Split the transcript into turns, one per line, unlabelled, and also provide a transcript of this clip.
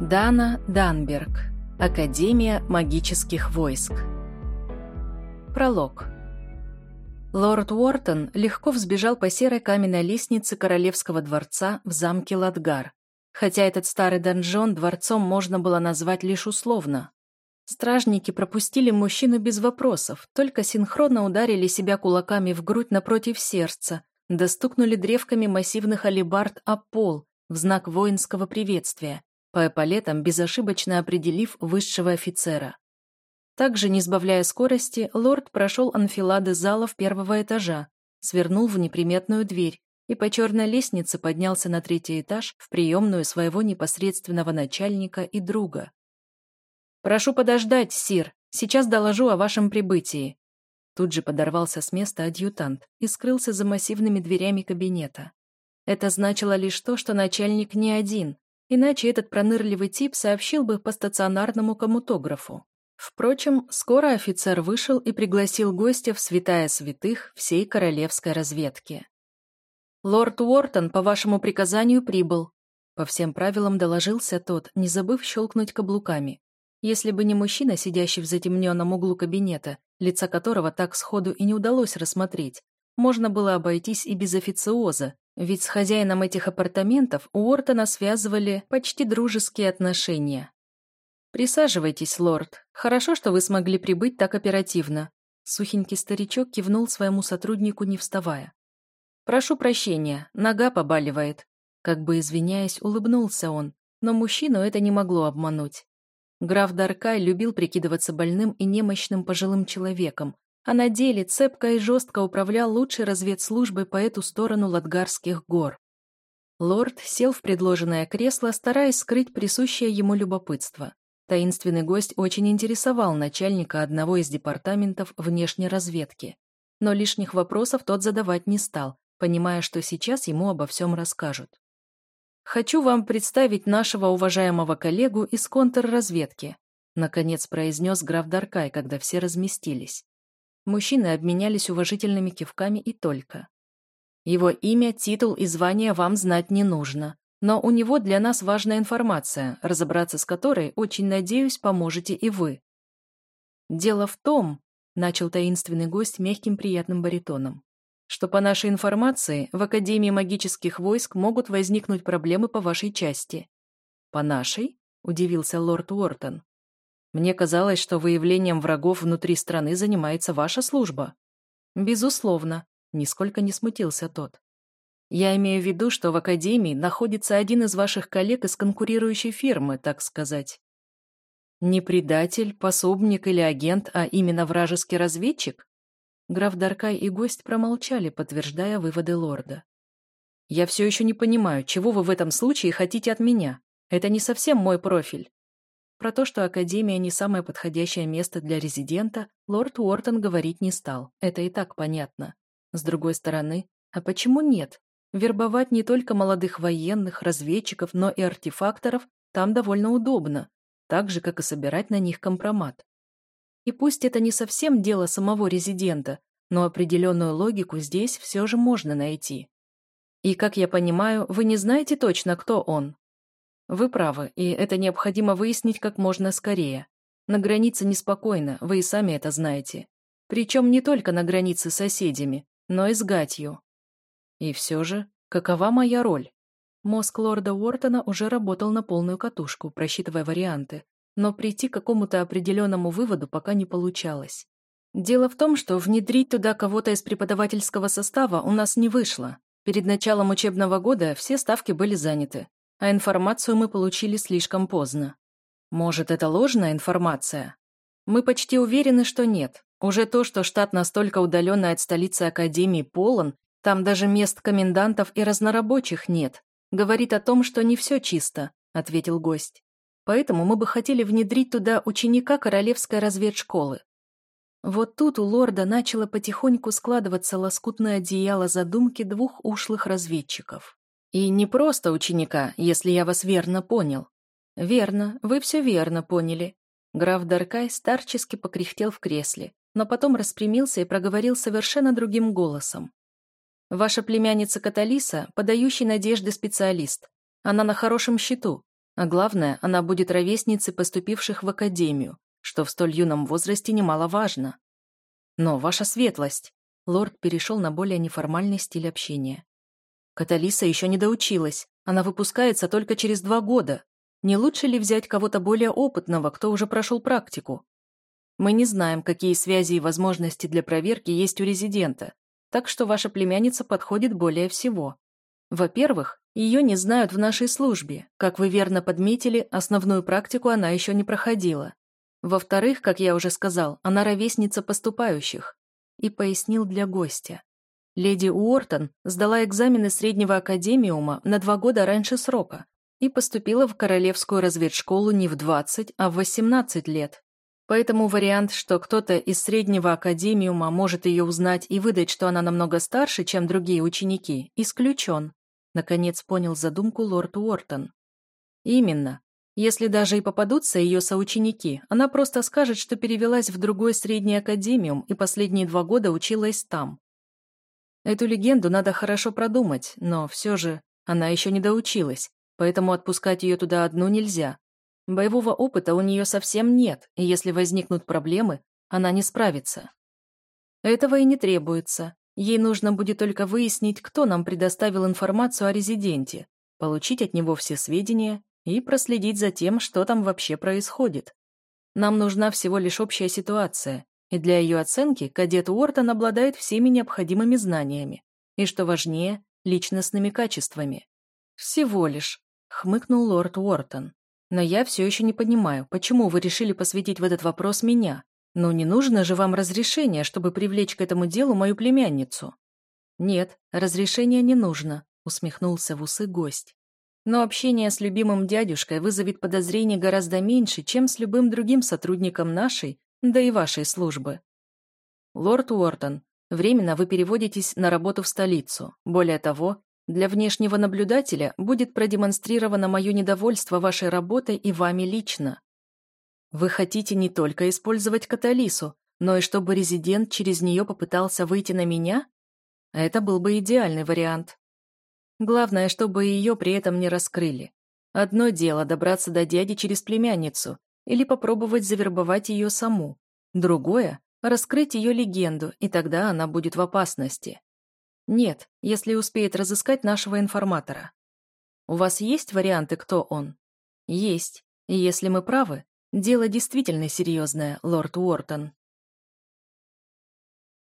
Дана Данберг. Академия магических войск. Пролог. Лорд Уортон легко взбежал по серой каменной лестнице королевского дворца в замке Ладгар, хотя этот старый донжон дворцом можно было назвать лишь условно. Стражники пропустили мужчину без вопросов, только синхронно ударили себя кулаками в грудь напротив сердца, достукнули древками массивных алебард о пол в знак воинского приветствия, по эполетам безошибочно определив высшего офицера. Также, не сбавляя скорости, лорд прошел анфилады залов первого этажа, свернул в неприметную дверь и по черной лестнице поднялся на третий этаж в приемную своего непосредственного начальника и друга. «Прошу подождать, сир, сейчас доложу о вашем прибытии». Тут же подорвался с места адъютант и скрылся за массивными дверями кабинета. Это значило лишь то, что начальник не один, Иначе этот пронырливый тип сообщил бы по стационарному коммутографу. Впрочем, скоро офицер вышел и пригласил гостя в святая святых всей королевской разведки. «Лорд Уортон по вашему приказанию прибыл», по всем правилам доложился тот, не забыв щелкнуть каблуками. Если бы не мужчина, сидящий в затемненном углу кабинета, лица которого так сходу и не удалось рассмотреть, можно было обойтись и без официоза, ведь с хозяином этих апартаментов у Уортона связывали почти дружеские отношения. «Присаживайтесь, лорд. Хорошо, что вы смогли прибыть так оперативно». Сухенький старичок кивнул своему сотруднику, не вставая. «Прошу прощения, нога побаливает». Как бы извиняясь, улыбнулся он, но мужчину это не могло обмануть. Граф Даркай любил прикидываться больным и немощным пожилым человеком, а на деле цепко и жестко управлял лучшей разведслужбой по эту сторону Ладгарских гор. Лорд сел в предложенное кресло, стараясь скрыть присущее ему любопытство. Таинственный гость очень интересовал начальника одного из департаментов внешней разведки. Но лишних вопросов тот задавать не стал, понимая, что сейчас ему обо всем расскажут. «Хочу вам представить нашего уважаемого коллегу из контрразведки», наконец произнес граф Даркай, когда все разместились. Мужчины обменялись уважительными кивками и только. Его имя, титул и звание вам знать не нужно. Но у него для нас важная информация, разобраться с которой, очень надеюсь, поможете и вы. Дело в том, начал таинственный гость мягким приятным баритоном, что по нашей информации в Академии магических войск могут возникнуть проблемы по вашей части. По нашей? Удивился лорд Уортон. Мне казалось, что выявлением врагов внутри страны занимается ваша служба. Безусловно, нисколько не смутился тот. Я имею в виду, что в Академии находится один из ваших коллег из конкурирующей фирмы, так сказать. Не предатель, пособник или агент, а именно вражеский разведчик? Граф Даркай и гость промолчали, подтверждая выводы лорда. «Я все еще не понимаю, чего вы в этом случае хотите от меня. Это не совсем мой профиль. Про то, что Академия не самое подходящее место для резидента, лорд Уортон говорить не стал. Это и так понятно. С другой стороны, а почему нет? Вербовать не только молодых военных, разведчиков, но и артефакторов там довольно удобно, так же, как и собирать на них компромат. И пусть это не совсем дело самого резидента, но определенную логику здесь все же можно найти. И, как я понимаю, вы не знаете точно, кто он? Вы правы, и это необходимо выяснить как можно скорее. На границе неспокойно, вы и сами это знаете. Причем не только на границе с соседями, но и с Гатью. И все же, какова моя роль? Мозг лорда Уортона уже работал на полную катушку, просчитывая варианты, но прийти к какому-то определенному выводу пока не получалось. Дело в том, что внедрить туда кого-то из преподавательского состава у нас не вышло. Перед началом учебного года все ставки были заняты, а информацию мы получили слишком поздно. Может, это ложная информация? Мы почти уверены, что нет. Уже то, что штат настолько удаленный от столицы Академии полон, там даже мест комендантов и разнорабочих нет, говорит о том, что не все чисто, ответил гость. Поэтому мы бы хотели внедрить туда ученика Королевской разведшколы. Вот тут у лорда начало потихоньку складываться лоскутное одеяло задумки двух ушлых разведчиков. И не просто ученика, если я вас верно понял. Верно, вы все верно поняли. Граф Даркай старчески покряхтел в кресле, но потом распрямился и проговорил совершенно другим голосом. Ваша племянница Каталиса – подающий надежды специалист. Она на хорошем счету. А главное, она будет ровесницей поступивших в академию, что в столь юном возрасте немаловажно. Но, ваша светлость, лорд перешел на более неформальный стиль общения. Каталиса еще не доучилась, она выпускается только через два года. Не лучше ли взять кого-то более опытного, кто уже прошел практику? Мы не знаем, какие связи и возможности для проверки есть у резидента, так что ваша племянница подходит более всего. Во-первых, ее не знают в нашей службе. Как вы верно подметили, основную практику она еще не проходила. Во-вторых, как я уже сказал, она ровесница поступающих. И пояснил для гостя. Леди Уортон сдала экзамены среднего академиума на два года раньше срока и поступила в королевскую разведшколу не в 20, а в 18 лет. Поэтому вариант, что кто-то из среднего академиума может ее узнать и выдать, что она намного старше, чем другие ученики, исключен. Наконец понял задумку лорд Уортон. Именно. Если даже и попадутся ее соученики, она просто скажет, что перевелась в другой средний академиум и последние два года училась там. Эту легенду надо хорошо продумать, но все же она еще не доучилась, поэтому отпускать ее туда одну нельзя. Боевого опыта у нее совсем нет, и если возникнут проблемы, она не справится. Этого и не требуется. Ей нужно будет только выяснить, кто нам предоставил информацию о резиденте, получить от него все сведения и проследить за тем, что там вообще происходит. Нам нужна всего лишь общая ситуация, и для ее оценки кадет Уортон обладает всеми необходимыми знаниями и, что важнее, личностными качествами. «Всего лишь», — хмыкнул лорд Уортон. «Но я все еще не понимаю, почему вы решили посвятить в этот вопрос меня? Ну, не нужно же вам разрешение, чтобы привлечь к этому делу мою племянницу». «Нет, разрешения не нужно», — усмехнулся в усы гость. «Но общение с любимым дядюшкой вызовет подозрений гораздо меньше, чем с любым другим сотрудником нашей да и вашей службы. Лорд Уортон, временно вы переводитесь на работу в столицу. Более того, для внешнего наблюдателя будет продемонстрировано мое недовольство вашей работой и вами лично. Вы хотите не только использовать Каталису, но и чтобы резидент через нее попытался выйти на меня? Это был бы идеальный вариант. Главное, чтобы ее при этом не раскрыли. Одно дело добраться до дяди через племянницу, или попробовать завербовать ее саму. Другое – раскрыть ее легенду, и тогда она будет в опасности. Нет, если успеет разыскать нашего информатора. У вас есть варианты, кто он? Есть. И если мы правы, дело действительно серьезное, лорд Уортон.